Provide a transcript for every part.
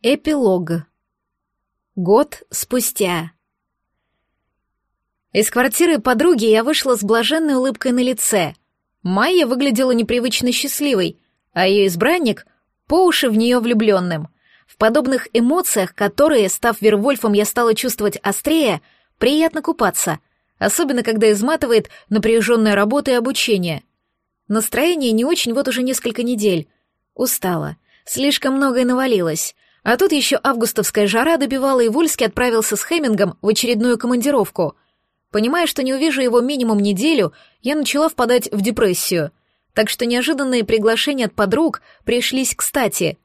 Эпилог. Год спустя. Из квартиры подруги я вышла с блаженной улыбкой на лице. Майя выглядела непривычно счастливой, а ее избранник — по уши в нее влюбленным. В подобных эмоциях, которые, став Вервольфом, я стала чувствовать острее, приятно купаться, особенно когда изматывает напряженная работа и обучение. Настроение не очень вот уже несколько недель. Устала. Слишком многое навалилось — а тут еще августовская жара добивала, и Вольский отправился с Хемингом в очередную командировку. Понимая, что не увижу его минимум неделю, я начала впадать в депрессию. Так что неожиданные приглашения от подруг пришлись кстати.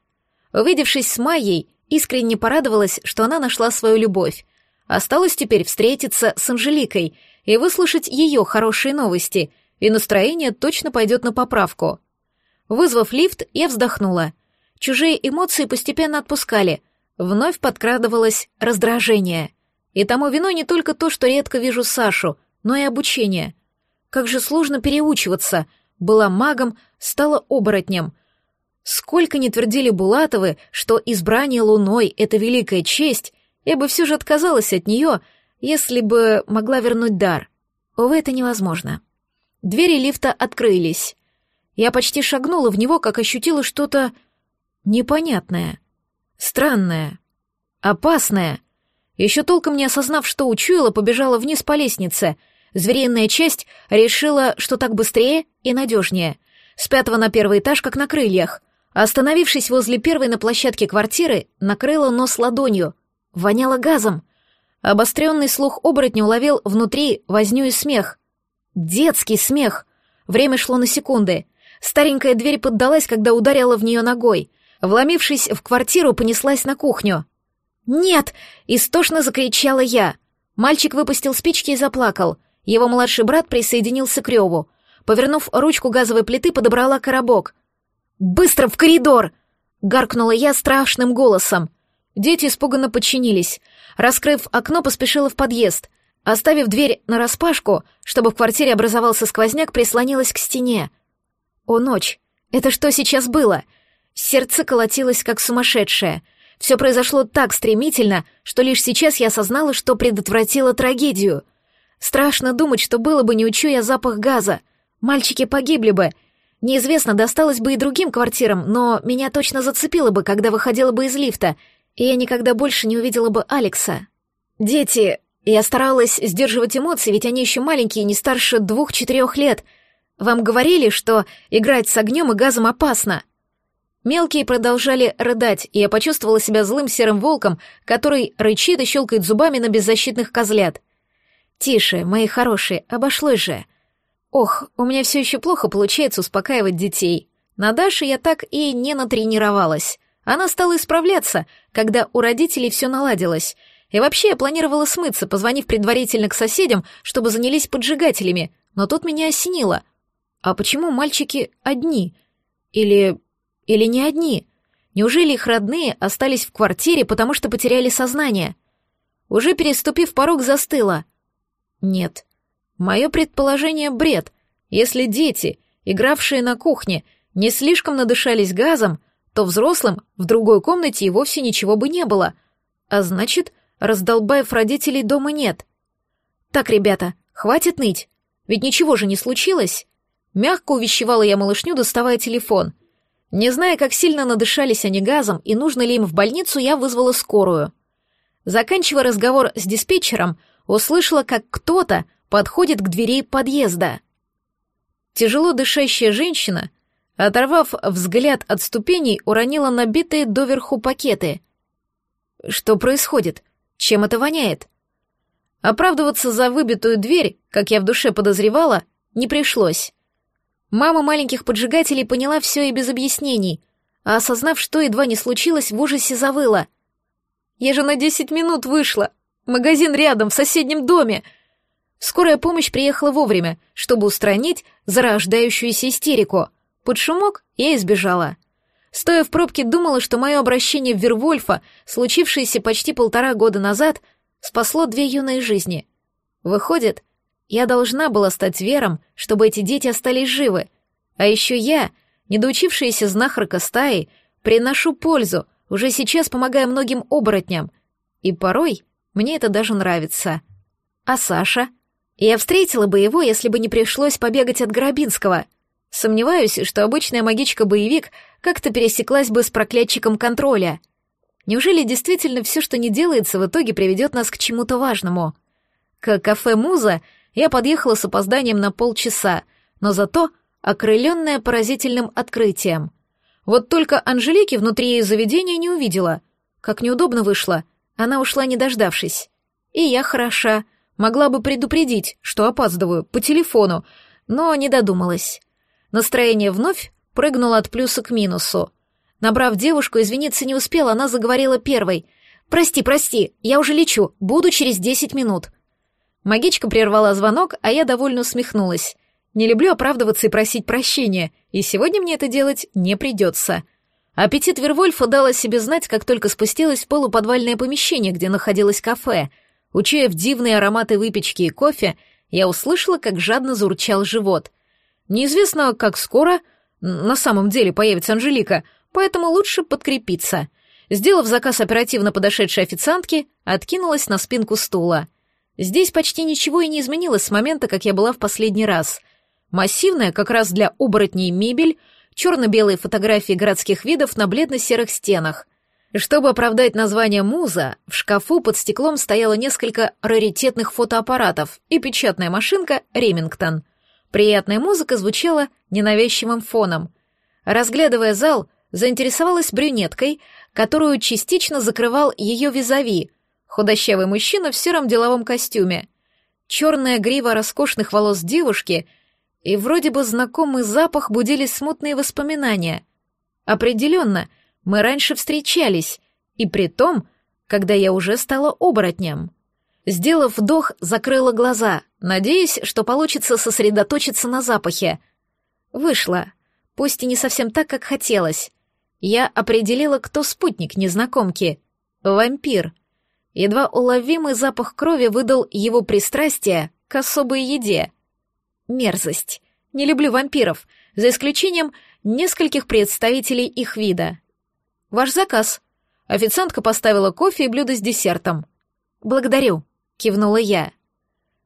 Увидевшись с Майей, искренне порадовалась, что она нашла свою любовь. Осталось теперь встретиться с Анжеликой и выслушать ее хорошие новости, и настроение точно пойдет на поправку. Вызвав лифт, я вздохнула — Чужие эмоции постепенно отпускали, вновь подкрадывалось раздражение. И тому виной не только то, что редко вижу Сашу, но и обучение. Как же сложно переучиваться. Была магом, стала оборотнем. Сколько не твердили Булатовы, что избрание луной — это великая честь, я бы все же отказалась от нее, если бы могла вернуть дар. Увы, это невозможно. Двери лифта открылись. Я почти шагнула в него, как ощутила что-то непонятное, странное, опасное. Еще толком не осознав, что учуяла, побежала вниз по лестнице. Звериная часть решила, что так быстрее и надежнее. С пятого на первый этаж, как на крыльях. Остановившись возле первой на площадке квартиры, накрыла нос ладонью. Воняло газом. Обостренный слух оборотня уловил внутри возню и смех. Детский смех. Время шло на секунды. Старенькая дверь поддалась, когда ударила в нее ногой — Вломившись в квартиру, понеслась на кухню. «Нет!» — истошно закричала я. Мальчик выпустил спички и заплакал. Его младший брат присоединился к реву. Повернув ручку газовой плиты, подобрала коробок. «Быстро в коридор!» — гаркнула я страшным голосом. Дети испуганно подчинились. Раскрыв окно, поспешила в подъезд. Оставив дверь нараспашку, чтобы в квартире образовался сквозняк, прислонилась к стене. О, ночь! Это что сейчас было? Сердце колотилось как сумасшедшее. Все произошло так стремительно, что лишь сейчас я осознала, что предотвратила трагедию. Страшно думать, что было бы, не учу я запах газа. Мальчики погибли бы. Неизвестно, досталось бы и другим квартирам, но меня точно зацепило бы, когда выходила бы из лифта, и я никогда больше не увидела бы Алекса. Дети... Я старалась сдерживать эмоции, ведь они еще маленькие, не старше двух-четырех лет. Вам говорили, что играть с огнем и газом опасно. Мелкие продолжали рыдать, и я почувствовала себя злым серым волком, который рычит и щелкает зубами на беззащитных козлят. «Тише, мои хорошие, обошлось же». Ох, у меня все еще плохо получается успокаивать детей. На Даше я так и не натренировалась. Она стала исправляться, когда у родителей все наладилось. И вообще я планировала смыться, позвонив предварительно к соседям, чтобы занялись поджигателями, но тут меня осенило. А почему мальчики одни? Или или не одни? Неужели их родные остались в квартире, потому что потеряли сознание? Уже переступив порог, застыла. Нет. Мое предположение — бред. Если дети, игравшие на кухне, не слишком надышались газом, то взрослым в другой комнате и вовсе ничего бы не было. А значит, раздолбаев родителей дома нет. Так, ребята, хватит ныть. Ведь ничего же не случилось. Мягко увещевала я малышню, доставая телефон — не зная, как сильно надышались они газом и нужно ли им в больницу, я вызвала скорую. Заканчивая разговор с диспетчером, услышала, как кто-то подходит к двери подъезда. Тяжело дышащая женщина, оторвав взгляд от ступеней, уронила набитые доверху пакеты. Что происходит? Чем это воняет? Оправдываться за выбитую дверь, как я в душе подозревала, не пришлось. Мама маленьких поджигателей поняла все и без объяснений, а осознав, что едва не случилось, в ужасе завыла. «Я же на десять минут вышла! Магазин рядом, в соседнем доме!» Скорая помощь приехала вовремя, чтобы устранить зарождающуюся истерику. Под шумок я избежала. Стоя в пробке, думала, что мое обращение в Вервольфа, случившееся почти полтора года назад, спасло две юные жизни. Выходит, я должна была стать вером, чтобы эти дети остались живы. А еще я, недоучившаяся знахарка стаи, приношу пользу, уже сейчас помогая многим оборотням. И порой мне это даже нравится. А Саша? Я встретила бы его, если бы не пришлось побегать от Горобинского. Сомневаюсь, что обычная магичка-боевик как-то пересеклась бы с проклятчиком контроля. Неужели действительно все, что не делается, в итоге приведет нас к чему-то важному? К кафе «Муза» я подъехала с опозданием на полчаса, но зато окрыленная поразительным открытием. Вот только Анжелики внутри ее заведения не увидела. Как неудобно вышло. Она ушла, не дождавшись. И я хороша. Могла бы предупредить, что опаздываю, по телефону, но не додумалась. Настроение вновь прыгнуло от плюса к минусу. Набрав девушку, извиниться не успела, она заговорила первой. «Прости, прости, я уже лечу, буду через десять минут». Магичка прервала звонок, а я довольно усмехнулась. Не люблю оправдываться и просить прощения, и сегодня мне это делать не придется. Аппетит Вервольфа дал о себе знать, как только спустилась в полуподвальное помещение, где находилось кафе. Учуяв дивные ароматы выпечки и кофе, я услышала, как жадно заурчал живот — Неизвестно, как скоро на самом деле появится Анжелика, поэтому лучше подкрепиться. Сделав заказ оперативно подошедшей официантки, откинулась на спинку стула. Здесь почти ничего и не изменилось с момента, как я была в последний раз. Массивная, как раз для оборотней мебель, черно-белые фотографии городских видов на бледно-серых стенах. Чтобы оправдать название «Муза», в шкафу под стеклом стояло несколько раритетных фотоаппаратов и печатная машинка «Ремингтон». Приятная музыка звучала ненавязчивым фоном. Разглядывая зал, заинтересовалась брюнеткой, которую частично закрывал ее визави, худощавый мужчина в сером деловом костюме. Черная грива роскошных волос девушки и вроде бы знакомый запах будили смутные воспоминания. Определенно, мы раньше встречались, и при том, когда я уже стала оборотнем. Сделав вдох, закрыла глаза, надеясь, что получится сосредоточиться на запахе. Вышло. Пусть и не совсем так, как хотелось. Я определила, кто спутник незнакомки. Вампир. Едва уловимый запах крови выдал его пристрастие к особой еде. Мерзость. Не люблю вампиров, за исключением нескольких представителей их вида. Ваш заказ. Официантка поставила кофе и блюдо с десертом. Благодарю. — кивнула я.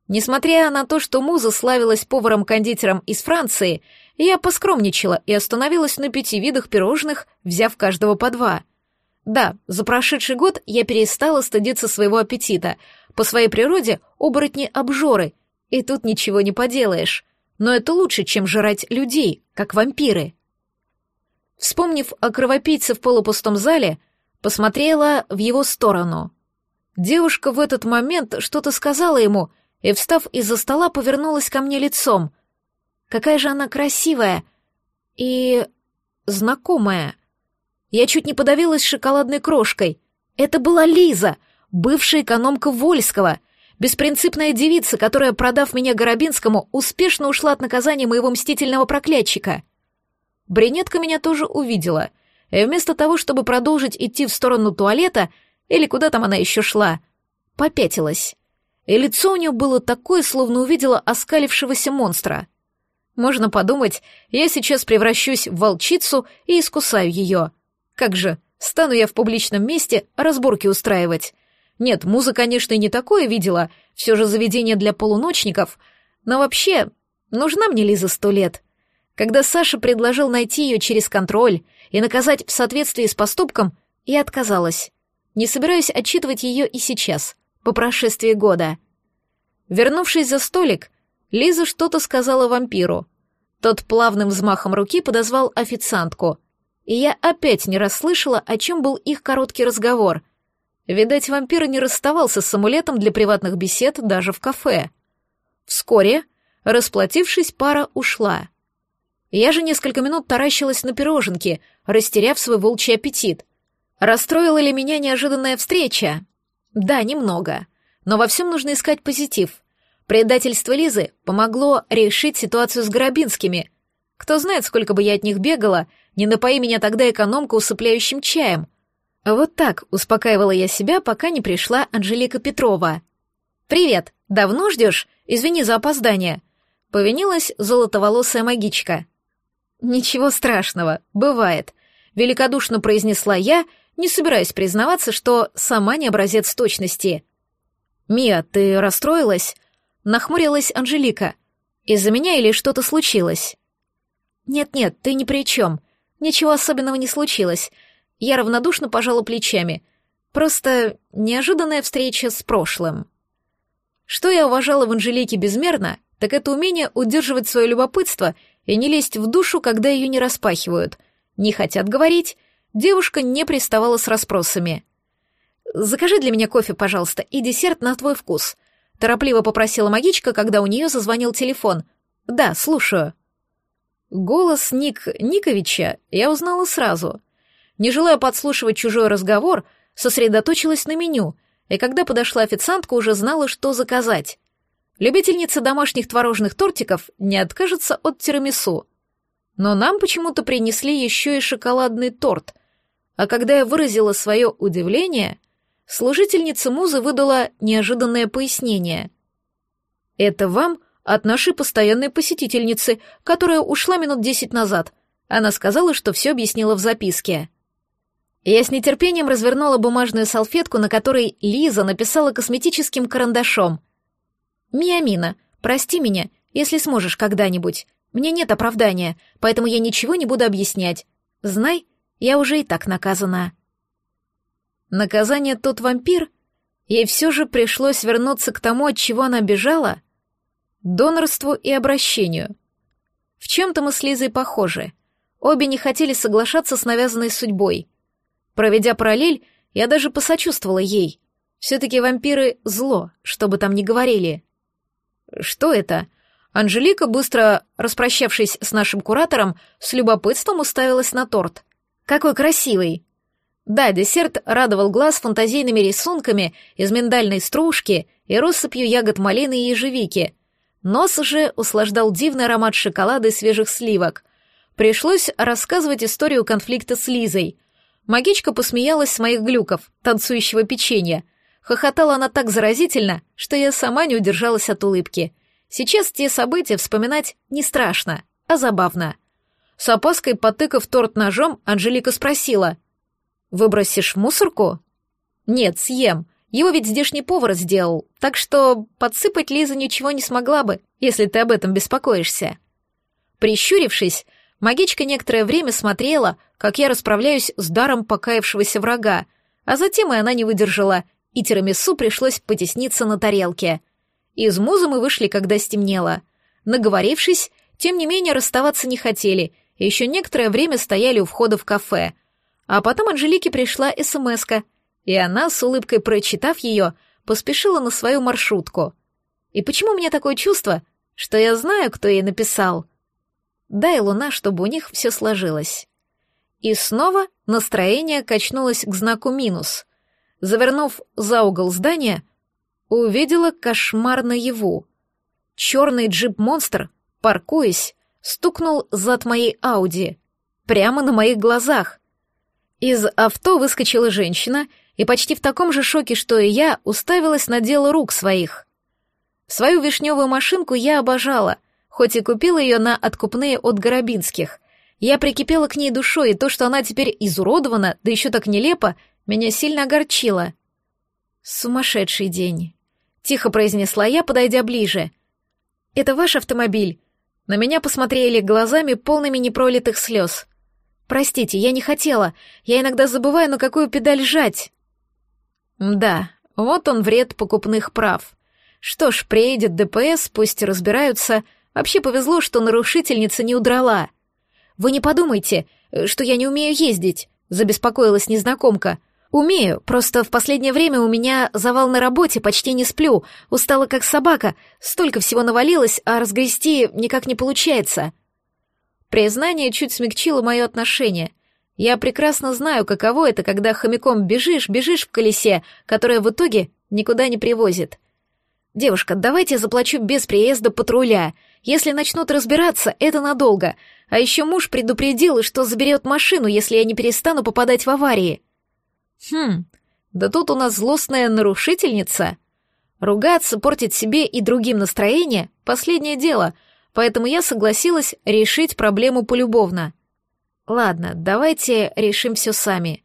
Несмотря на то, что Муза славилась поваром-кондитером из Франции, я поскромничала и остановилась на пяти видах пирожных, взяв каждого по два. Да, за прошедший год я перестала стыдиться своего аппетита. По своей природе оборотни-обжоры, и тут ничего не поделаешь. Но это лучше, чем жрать людей, как вампиры. Вспомнив о кровопийце в полупустом зале, посмотрела в его сторону — Девушка в этот момент что-то сказала ему и, встав из-за стола, повернулась ко мне лицом. Какая же она красивая и... знакомая. Я чуть не подавилась шоколадной крошкой. Это была Лиза, бывшая экономка Вольского, беспринципная девица, которая, продав меня Горобинскому, успешно ушла от наказания моего мстительного проклятчика. Бринетка меня тоже увидела, и вместо того, чтобы продолжить идти в сторону туалета, — или куда там она еще шла, попятилась. И лицо у нее было такое, словно увидела оскалившегося монстра. Можно подумать, я сейчас превращусь в волчицу и искусаю ее. Как же, стану я в публичном месте разборки устраивать. Нет, муза, конечно, и не такое видела, все же заведение для полуночников, но вообще, нужна мне Лиза сто лет. Когда Саша предложил найти ее через контроль и наказать в соответствии с поступком, я отказалась. Не собираюсь отчитывать ее и сейчас, по прошествии года. Вернувшись за столик, Лиза что-то сказала вампиру. Тот плавным взмахом руки подозвал официантку, и я опять не расслышала, о чем был их короткий разговор. Видать, вампир не расставался с амулетом для приватных бесед даже в кафе. Вскоре, расплатившись, пара ушла. Я же несколько минут таращилась на пироженки, растеряв свой волчий аппетит. Расстроила ли меня неожиданная встреча? Да, немного. Но во всем нужно искать позитив. Предательство Лизы помогло решить ситуацию с Горобинскими. Кто знает, сколько бы я от них бегала, не напои меня тогда экономка усыпляющим чаем. Вот так успокаивала я себя, пока не пришла Анжелика Петрова. «Привет! Давно ждешь? Извини за опоздание!» Повинилась золотоволосая магичка. «Ничего страшного, бывает», — великодушно произнесла я не собираюсь признаваться, что сама не образец точности. «Мия, ты расстроилась?» — нахмурилась Анжелика. «Из-за меня или что-то случилось?» «Нет-нет, ты ни при чем. Ничего особенного не случилось. Я равнодушно пожала плечами. Просто неожиданная встреча с прошлым». Что я уважала в Анжелике безмерно, так это умение удерживать свое любопытство и не лезть в душу, когда ее не распахивают. Не хотят говорить, девушка не приставала с расспросами. «Закажи для меня кофе, пожалуйста, и десерт на твой вкус», — торопливо попросила магичка, когда у нее зазвонил телефон. «Да, слушаю». Голос Ник Никовича я узнала сразу. Не желая подслушивать чужой разговор, сосредоточилась на меню — и когда подошла официантка, уже знала, что заказать. Любительница домашних творожных тортиков не откажется от тирамису. Но нам почему-то принесли еще и шоколадный торт. А когда я выразила свое удивление, служительница музы выдала неожиданное пояснение. «Это вам от нашей постоянной посетительницы, которая ушла минут десять назад. Она сказала, что все объяснила в записке». Я с нетерпением развернула бумажную салфетку, на которой Лиза написала косметическим карандашом. «Миамина, прости меня, если сможешь когда-нибудь. Мне нет оправдания, поэтому я ничего не буду объяснять. Знай, я уже и так наказана». Наказание тот вампир? Ей все же пришлось вернуться к тому, от чего она бежала? Донорству и обращению. В чем-то мы с Лизой похожи. Обе не хотели соглашаться с навязанной судьбой — Проведя параллель, я даже посочувствовала ей. Все-таки вампиры — зло, что бы там ни говорили. Что это? Анжелика, быстро распрощавшись с нашим куратором, с любопытством уставилась на торт. Какой красивый! Да, десерт радовал глаз фантазийными рисунками из миндальной стружки и россыпью ягод малины и ежевики. Нос же услаждал дивный аромат шоколада и свежих сливок. Пришлось рассказывать историю конфликта с Лизой — Магичка посмеялась с моих глюков, танцующего печенья. Хохотала она так заразительно, что я сама не удержалась от улыбки. Сейчас те события вспоминать не страшно, а забавно. С опаской потыкав торт ножом, Анжелика спросила. «Выбросишь мусорку?» «Нет, съем. Его ведь здешний повар сделал, так что подсыпать Лиза ничего не смогла бы, если ты об этом беспокоишься». Прищурившись, Магичка некоторое время смотрела, как я расправляюсь с даром покаявшегося врага, а затем и она не выдержала, и тирамису пришлось потесниться на тарелке. Из музы мы вышли, когда стемнело. Наговорившись, тем не менее расставаться не хотели, и еще некоторое время стояли у входа в кафе. А потом Анжелике пришла смс и она, с улыбкой прочитав ее, поспешила на свою маршрутку. И почему у меня такое чувство, что я знаю, кто ей написал — Дай луна, чтобы у них все сложилось. И снова настроение качнулось к знаку минус. Завернув за угол здания, увидела кошмар наяву. Черный джип-монстр, паркуясь, стукнул зад моей Ауди. Прямо на моих глазах. Из авто выскочила женщина и почти в таком же шоке, что и я, уставилась на дело рук своих. Свою вишневую машинку я обожала — хоть и купила ее на откупные от Горобинских. Я прикипела к ней душой, и то, что она теперь изуродована, да еще так нелепо, меня сильно огорчило. «Сумасшедший день», — тихо произнесла я, подойдя ближе. «Это ваш автомобиль?» На меня посмотрели глазами, полными непролитых слез. «Простите, я не хотела. Я иногда забываю, на какую педаль жать». «Да, вот он вред покупных прав. Что ж, приедет ДПС, пусть разбираются, — Вообще повезло, что нарушительница не удрала. Вы не подумайте, э, что я не умею ездить, забеспокоилась незнакомка. Умею, просто в последнее время у меня завал на работе, почти не сплю, устала как собака, столько всего навалилось, а разгрести никак не получается. Признание чуть смягчило мое отношение. Я прекрасно знаю, каково это, когда хомяком бежишь, бежишь в колесе, которое в итоге никуда не привозит. «Девушка, давайте я заплачу без приезда патруля. Если начнут разбираться, это надолго. А еще муж предупредил, что заберет машину, если я не перестану попадать в аварии». «Хм, да тут у нас злостная нарушительница. Ругаться, портить себе и другим настроение — последнее дело, поэтому я согласилась решить проблему полюбовно. Ладно, давайте решим все сами.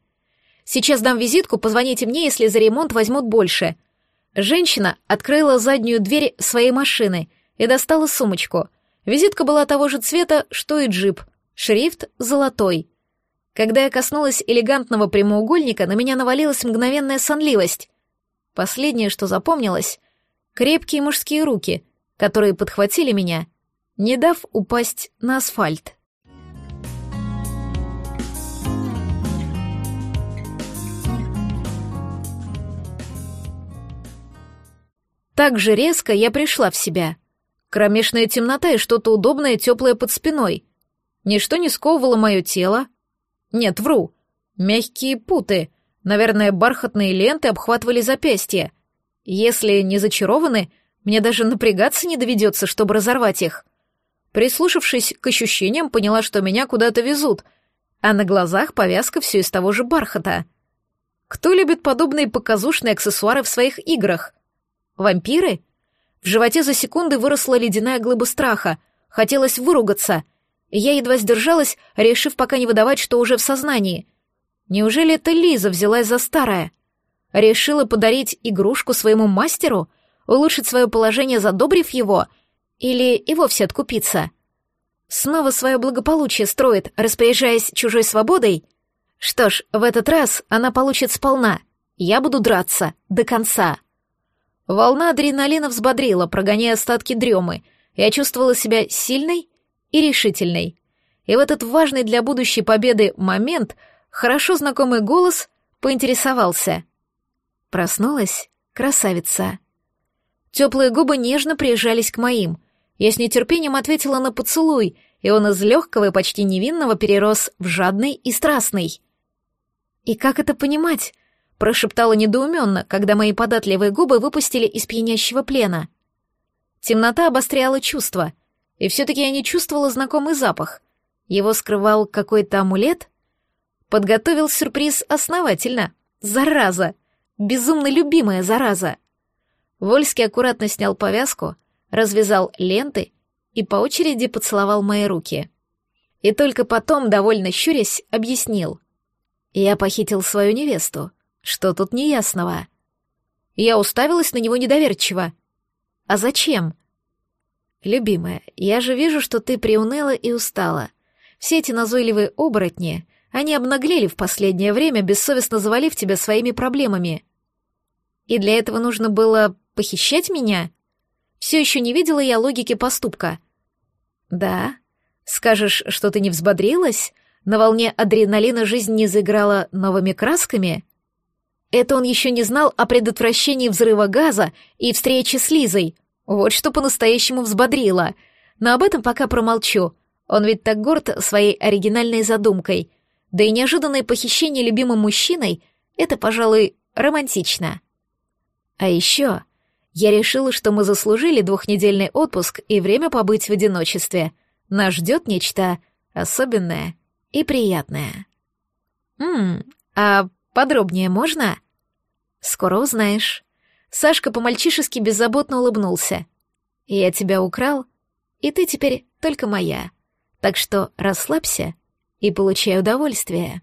Сейчас дам визитку, позвоните мне, если за ремонт возьмут больше». Женщина открыла заднюю дверь своей машины и достала сумочку. Визитка была того же цвета, что и джип. Шрифт золотой. Когда я коснулась элегантного прямоугольника, на меня навалилась мгновенная сонливость. Последнее, что запомнилось — крепкие мужские руки, которые подхватили меня, не дав упасть на асфальт. Так же резко я пришла в себя. Кромешная темнота и что-то удобное, теплое под спиной. Ничто не сковывало мое тело. Нет, вру. Мягкие путы, наверное, бархатные ленты обхватывали запястья. Если не зачарованы, мне даже напрягаться не доведется, чтобы разорвать их. Прислушавшись к ощущениям, поняла, что меня куда-то везут, а на глазах повязка все из того же бархата. Кто любит подобные показушные аксессуары в своих играх? Вампиры? В животе за секунды выросла ледяная глыба страха. Хотелось выругаться. Я едва сдержалась, решив пока не выдавать, что уже в сознании. Неужели это Лиза взялась за старое? Решила подарить игрушку своему мастеру? Улучшить свое положение, задобрив его? Или и вовсе откупиться? Снова свое благополучие строит, распоряжаясь чужой свободой? Что ж, в этот раз она получит сполна. Я буду драться до конца. Волна адреналина взбодрила, прогоняя остатки дремы. Я чувствовала себя сильной и решительной. И в этот важный для будущей победы момент хорошо знакомый голос поинтересовался. Проснулась красавица. Теплые губы нежно прижались к моим. Я с нетерпением ответила на поцелуй, и он из легкого и почти невинного перерос в жадный и страстный. И как это понимать? Прошептала недоуменно, когда мои податливые губы выпустили из пьянящего плена. Темнота обостряла чувства, и все-таки я не чувствовала знакомый запах. Его скрывал какой-то амулет? Подготовил сюрприз основательно. Зараза! Безумно любимая зараза! Вольский аккуратно снял повязку, развязал ленты и по очереди поцеловал мои руки. И только потом, довольно щурясь, объяснил. Я похитил свою невесту. Что тут неясного? Я уставилась на него недоверчиво. А зачем? Любимая, я же вижу, что ты приуныла и устала. Все эти назойливые оборотни, они обнаглели в последнее время, бессовестно завалив тебя своими проблемами. И для этого нужно было похищать меня? Все еще не видела я логики поступка. Да? Скажешь, что ты не взбодрилась? На волне адреналина жизнь не заиграла новыми красками? Это он еще не знал о предотвращении взрыва газа и встрече с Лизой. Вот что по-настоящему взбодрило. Но об этом пока промолчу. Он ведь так горд своей оригинальной задумкой. Да и неожиданное похищение любимым мужчиной — это, пожалуй, романтично. А еще я решила, что мы заслужили двухнедельный отпуск и время побыть в одиночестве. Нас ждет нечто особенное и приятное. Ммм, а подробнее можно? Скоро узнаешь. Сашка по-мальчишески беззаботно улыбнулся. Я тебя украл, и ты теперь только моя. Так что расслабься и получай удовольствие.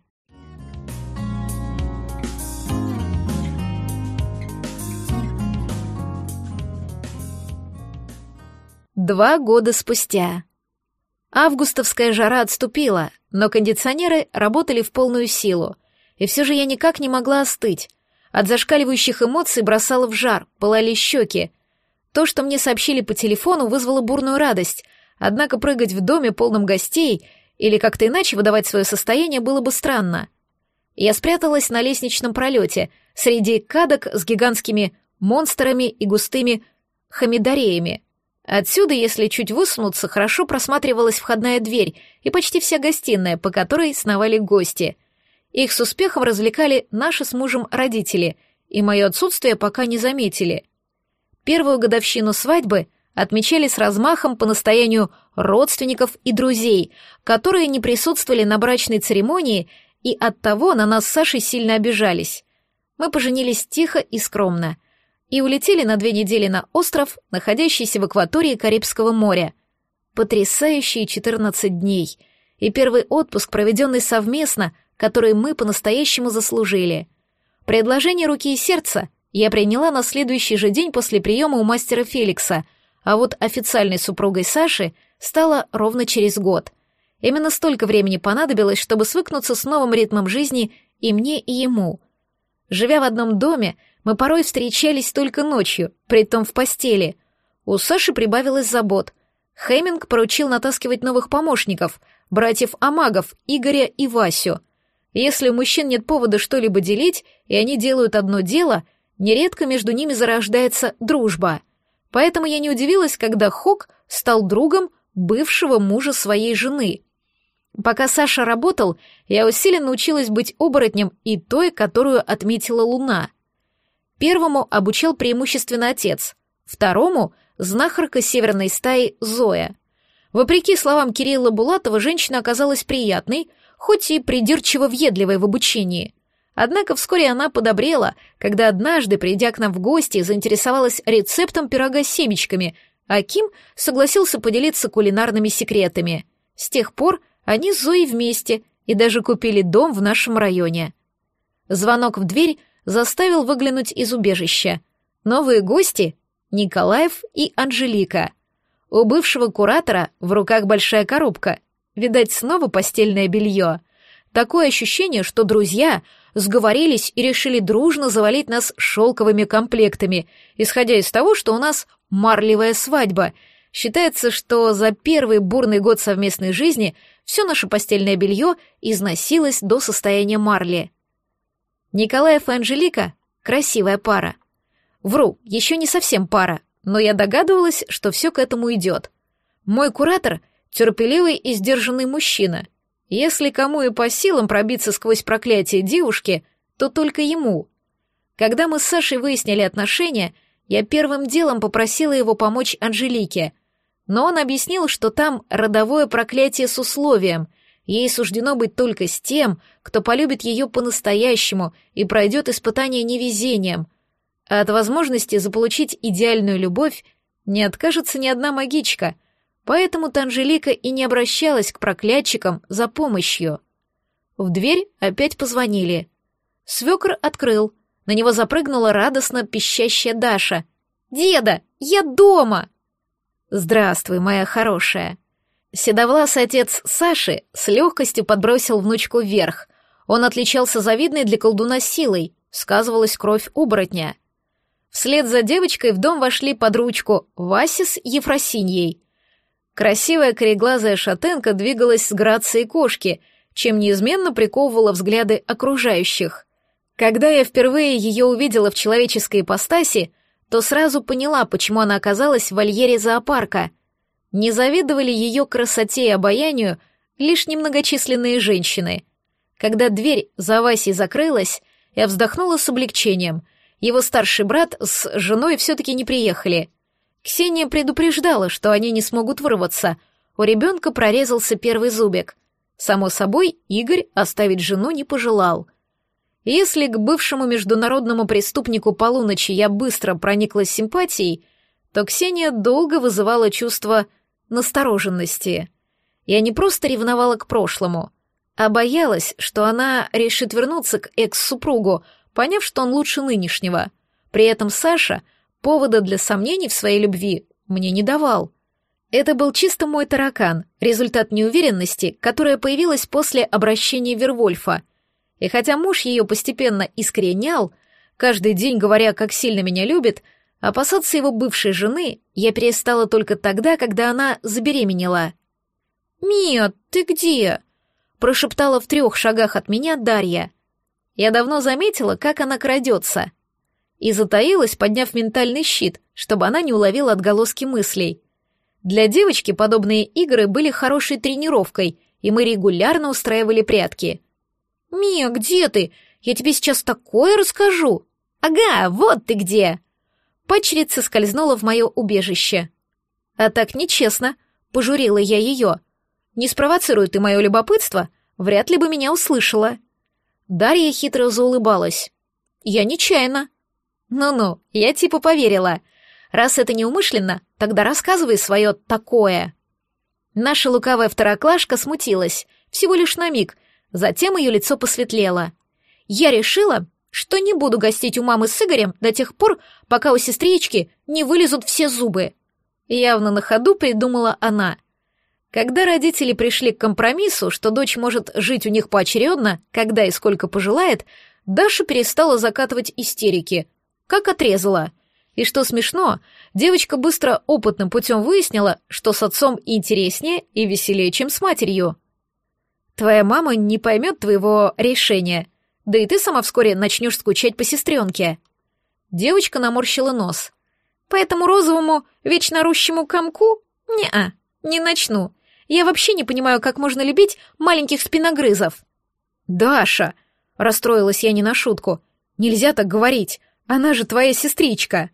Два года спустя. Августовская жара отступила, но кондиционеры работали в полную силу, и все же я никак не могла остыть, от зашкаливающих эмоций бросало в жар, пылали щеки. То, что мне сообщили по телефону, вызвало бурную радость, однако прыгать в доме, полном гостей, или как-то иначе выдавать свое состояние было бы странно. Я спряталась на лестничном пролете, среди кадок с гигантскими монстрами и густыми хамидареями. Отсюда, если чуть высунуться, хорошо просматривалась входная дверь и почти вся гостиная, по которой сновали гости — их с успехом развлекали наши с мужем родители, и мое отсутствие пока не заметили. Первую годовщину свадьбы отмечали с размахом по настоянию родственников и друзей, которые не присутствовали на брачной церемонии и оттого на нас с Сашей сильно обижались. Мы поженились тихо и скромно и улетели на две недели на остров, находящийся в акватории Карибского моря. Потрясающие 14 дней, и первый отпуск, проведенный совместно, которые мы по-настоящему заслужили. Предложение руки и сердца я приняла на следующий же день после приема у мастера Феликса, а вот официальной супругой Саши стала ровно через год. Именно столько времени понадобилось, чтобы свыкнуться с новым ритмом жизни и мне, и ему. Живя в одном доме, мы порой встречались только ночью, притом в постели. У Саши прибавилось забот. Хеминг поручил натаскивать новых помощников, братьев-амагов, Игоря и Васю. Если у мужчин нет повода что-либо делить, и они делают одно дело, нередко между ними зарождается дружба. Поэтому я не удивилась, когда Хок стал другом бывшего мужа своей жены. Пока Саша работал, я усиленно училась быть оборотнем и той, которую отметила Луна. Первому обучал преимущественно отец, второму — знахарка северной стаи Зоя. Вопреки словам Кирилла Булатова, женщина оказалась приятной, хоть и придирчиво въедливой в обучении. Однако вскоре она подобрела, когда однажды, придя к нам в гости, заинтересовалась рецептом пирога с семечками, а Ким согласился поделиться кулинарными секретами. С тех пор они с Зоей вместе и даже купили дом в нашем районе. Звонок в дверь заставил выглянуть из убежища. Новые гости — Николаев и Анжелика. У бывшего куратора в руках большая коробка. Видать, снова постельное белье. Такое ощущение, что друзья сговорились и решили дружно завалить нас шелковыми комплектами, исходя из того, что у нас марлевая свадьба. Считается, что за первый бурный год совместной жизни все наше постельное белье износилось до состояния марли. Николаев и Анжелика — красивая пара. Вру, еще не совсем пара, но я догадывалась, что все к этому идет. Мой куратор — терпеливый и сдержанный мужчина. Если кому и по силам пробиться сквозь проклятие девушки, то только ему. Когда мы с Сашей выяснили отношения, я первым делом попросила его помочь Анжелике, но он объяснил, что там родовое проклятие с условием, ей суждено быть только с тем, кто полюбит ее по-настоящему и пройдет испытание невезением — а от возможности заполучить идеальную любовь не откажется ни одна магичка, поэтому-то Анжелика и не обращалась к проклятчикам за помощью. В дверь опять позвонили. Свекр открыл. На него запрыгнула радостно пищащая Даша. «Деда, я дома!» «Здравствуй, моя хорошая!» Седовласый отец Саши с легкостью подбросил внучку вверх. Он отличался завидной для колдуна силой, сказывалась кровь оборотня. Вслед за девочкой в дом вошли под ручку Вася Ефросиньей. Красивая кореглазая шатенка двигалась с грацией кошки, чем неизменно приковывала взгляды окружающих. Когда я впервые ее увидела в человеческой ипостаси, то сразу поняла, почему она оказалась в вольере зоопарка. Не завидовали ее красоте и обаянию лишь немногочисленные женщины. Когда дверь за Васей закрылась, я вздохнула с облегчением — его старший брат с женой все-таки не приехали. Ксения предупреждала, что они не смогут вырваться. У ребенка прорезался первый зубик. Само собой, Игорь оставить жену не пожелал. Если к бывшему международному преступнику полуночи я быстро прониклась симпатией, то Ксения долго вызывала чувство настороженности. Я не просто ревновала к прошлому, а боялась, что она решит вернуться к экс-супругу, поняв, что он лучше нынешнего. При этом Саша повода для сомнений в своей любви мне не давал. Это был чисто мой таракан, результат неуверенности, которая появилась после обращения Вервольфа. И хотя муж ее постепенно искоренял, каждый день говоря, как сильно меня любит, опасаться его бывшей жены я перестала только тогда, когда она забеременела. «Мия, ты где?» — прошептала в трех шагах от меня Дарья — я давно заметила, как она крадется. И затаилась, подняв ментальный щит, чтобы она не уловила отголоски мыслей. Для девочки подобные игры были хорошей тренировкой, и мы регулярно устраивали прятки. «Мия, где ты? Я тебе сейчас такое расскажу!» «Ага, вот ты где!» Пачерица скользнула в мое убежище. «А так нечестно», — пожурила я ее. «Не спровоцируй ты мое любопытство, вряд ли бы меня услышала». Дарья хитро заулыбалась. «Я нечаянно». «Ну-ну, я типа поверила. Раз это неумышленно, тогда рассказывай свое «такое». Наша лукавая второклашка смутилась, всего лишь на миг, Затем ее лицо посветлело. Я решила, что не буду гостить у мамы с Игорем до тех пор, пока у сестрички не вылезут все зубы. Явно на ходу придумала она. Когда родители пришли к компромиссу, что дочь может жить у них поочередно, когда и сколько пожелает, Даша перестала закатывать истерики, как отрезала. И что смешно, девочка быстро опытным путем выяснила, что с отцом интереснее и веселее, чем с матерью. Твоя мама не поймет твоего решения, да и ты сама вскоре начнешь скучать по сестренке. Девочка наморщила нос. По этому розовому, вечно рущему комку? Не-а, не начну. Я вообще не понимаю, как можно любить маленьких спиногрызов. Даша, расстроилась я не на шутку. Нельзя так говорить. Она же твоя сестричка.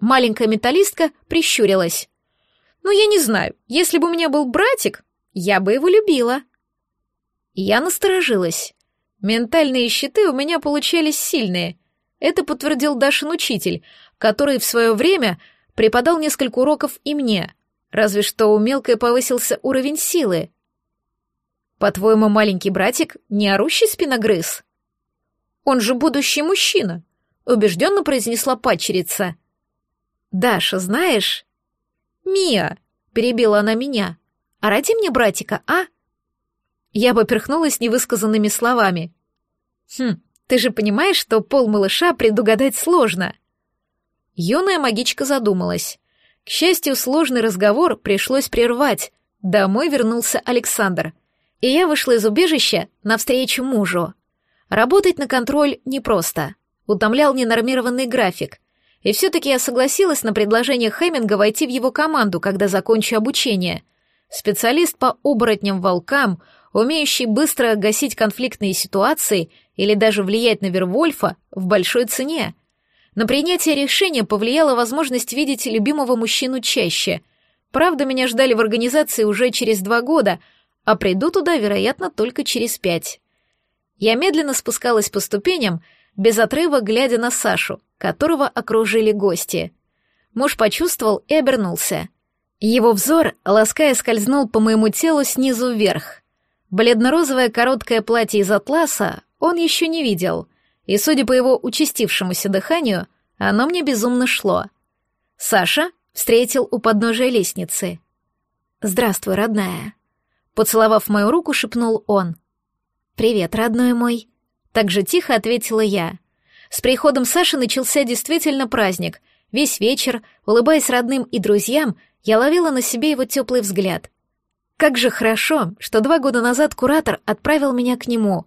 Маленькая металлистка прищурилась. Ну, я не знаю, если бы у меня был братик, я бы его любила. Я насторожилась. Ментальные щиты у меня получались сильные. Это подтвердил Дашин учитель, который в свое время преподал несколько уроков и мне. Разве что у мелкой повысился уровень силы. По-твоему, маленький братик не орущий спиногрыз? Он же будущий мужчина, убежденно произнесла падчерица. Даша, знаешь? Мия, перебила она меня. А ради мне братика, а? Я поперхнулась невысказанными словами. Хм, ты же понимаешь, что пол малыша предугадать сложно. Юная магичка задумалась. К счастью, сложный разговор пришлось прервать. Домой вернулся Александр. И я вышла из убежища навстречу мужу. Работать на контроль непросто. Утомлял ненормированный график. И все-таки я согласилась на предложение Хэмминга войти в его команду, когда закончу обучение. Специалист по оборотням-волкам — умеющий быстро гасить конфликтные ситуации или даже влиять на Вервольфа в большой цене. На принятие решения повлияла возможность видеть любимого мужчину чаще. Правда, меня ждали в организации уже через два года, а приду туда, вероятно, только через пять. Я медленно спускалась по ступеням, без отрыва глядя на Сашу, которого окружили гости. Муж почувствовал и обернулся. Его взор, лаская, скользнул по моему телу снизу вверх. Бледно-розовое короткое платье из атласа он еще не видел, и, судя по его участившемуся дыханию, оно мне безумно шло. Саша встретил у подножия лестницы. «Здравствуй, родная». Поцеловав мою руку, шепнул он. «Привет, родной мой». Так же тихо ответила я. С приходом Саши начался действительно праздник. Весь вечер, улыбаясь родным и друзьям, я ловила на себе его теплый взгляд — как же хорошо, что два года назад куратор отправил меня к нему.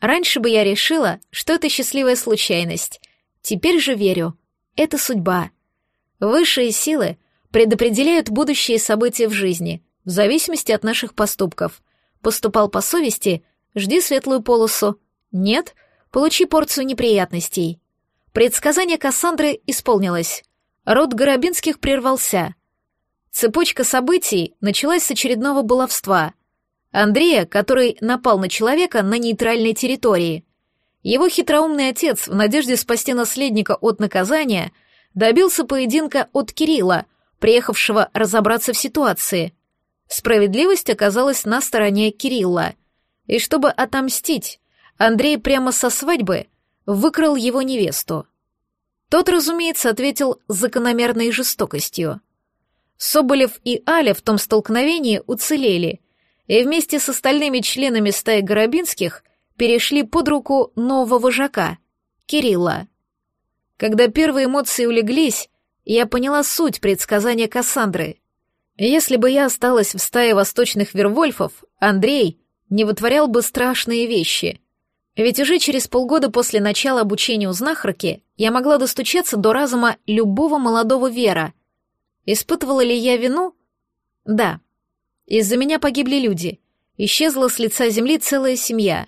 Раньше бы я решила, что это счастливая случайность. Теперь же верю. Это судьба. Высшие силы предопределяют будущие события в жизни, в зависимости от наших поступков. Поступал по совести, жди светлую полосу. Нет, получи порцию неприятностей. Предсказание Кассандры исполнилось. Род Горобинских прервался — Цепочка событий началась с очередного баловства. Андрея, который напал на человека на нейтральной территории. Его хитроумный отец, в надежде спасти наследника от наказания, добился поединка от Кирилла, приехавшего разобраться в ситуации. Справедливость оказалась на стороне Кирилла. И чтобы отомстить, Андрей прямо со свадьбы выкрал его невесту. Тот, разумеется, ответил закономерной жестокостью — Соболев и Аля в том столкновении уцелели и вместе с остальными членами стаи Горобинских перешли под руку нового вожака, Кирилла. Когда первые эмоции улеглись, я поняла суть предсказания Кассандры. Если бы я осталась в стае восточных вервольфов, Андрей не вытворял бы страшные вещи. Ведь уже через полгода после начала обучения у знахарки я могла достучаться до разума любого молодого Вера — Испытывала ли я вину? Да. Из-за меня погибли люди. Исчезла с лица земли целая семья.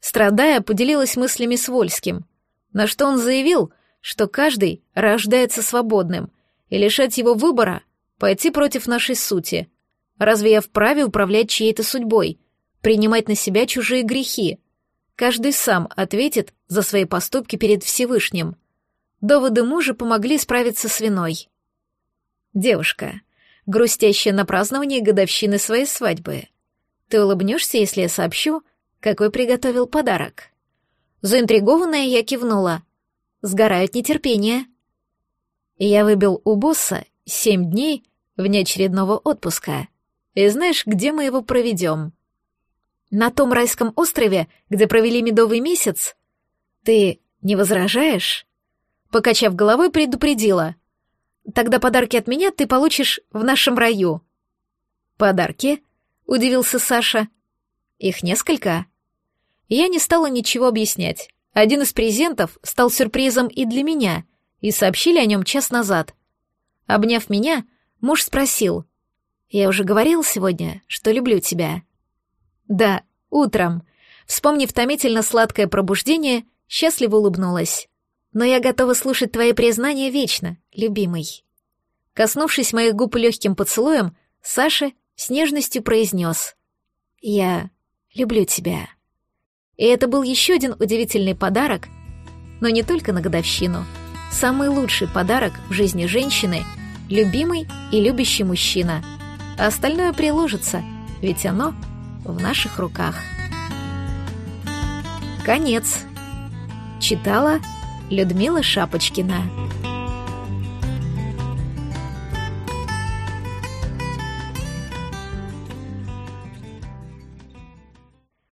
Страдая, поделилась мыслями с Вольским, на что он заявил, что каждый рождается свободным, и лишать его выбора — пойти против нашей сути. Разве я вправе управлять чьей-то судьбой, принимать на себя чужие грехи? Каждый сам ответит за свои поступки перед Всевышним. Доводы мужа помогли справиться с виной. Девушка, грустящая на праздновании годовщины своей свадьбы. Ты улыбнешься, если я сообщу, какой приготовил подарок. Заинтригованная я кивнула. Сгорают нетерпение. Я выбил у босса семь дней внеочередного отпуска. И знаешь, где мы его проведем? На том райском острове, где провели медовый месяц? Ты не возражаешь? Покачав головой, предупредила. Тогда подарки от меня ты получишь в нашем раю. Подарки? Удивился Саша. Их несколько? Я не стала ничего объяснять. Один из презентов стал сюрпризом и для меня, и сообщили о нем час назад. Обняв меня, муж спросил. «Я уже говорил сегодня, что люблю тебя». «Да, утром». Вспомнив томительно сладкое пробуждение, счастливо улыбнулась. «Но я готова слушать твои признания вечно, любимый». Коснувшись моих губ легким поцелуем, Саша с нежностью произнес. «Я люблю тебя». И это был еще один удивительный подарок, но не только на годовщину. Самый лучший подарок в жизни женщины — любимый и любящий мужчина. А остальное приложится, ведь оно в наших руках. Конец. Читала Людмила Шапочкина.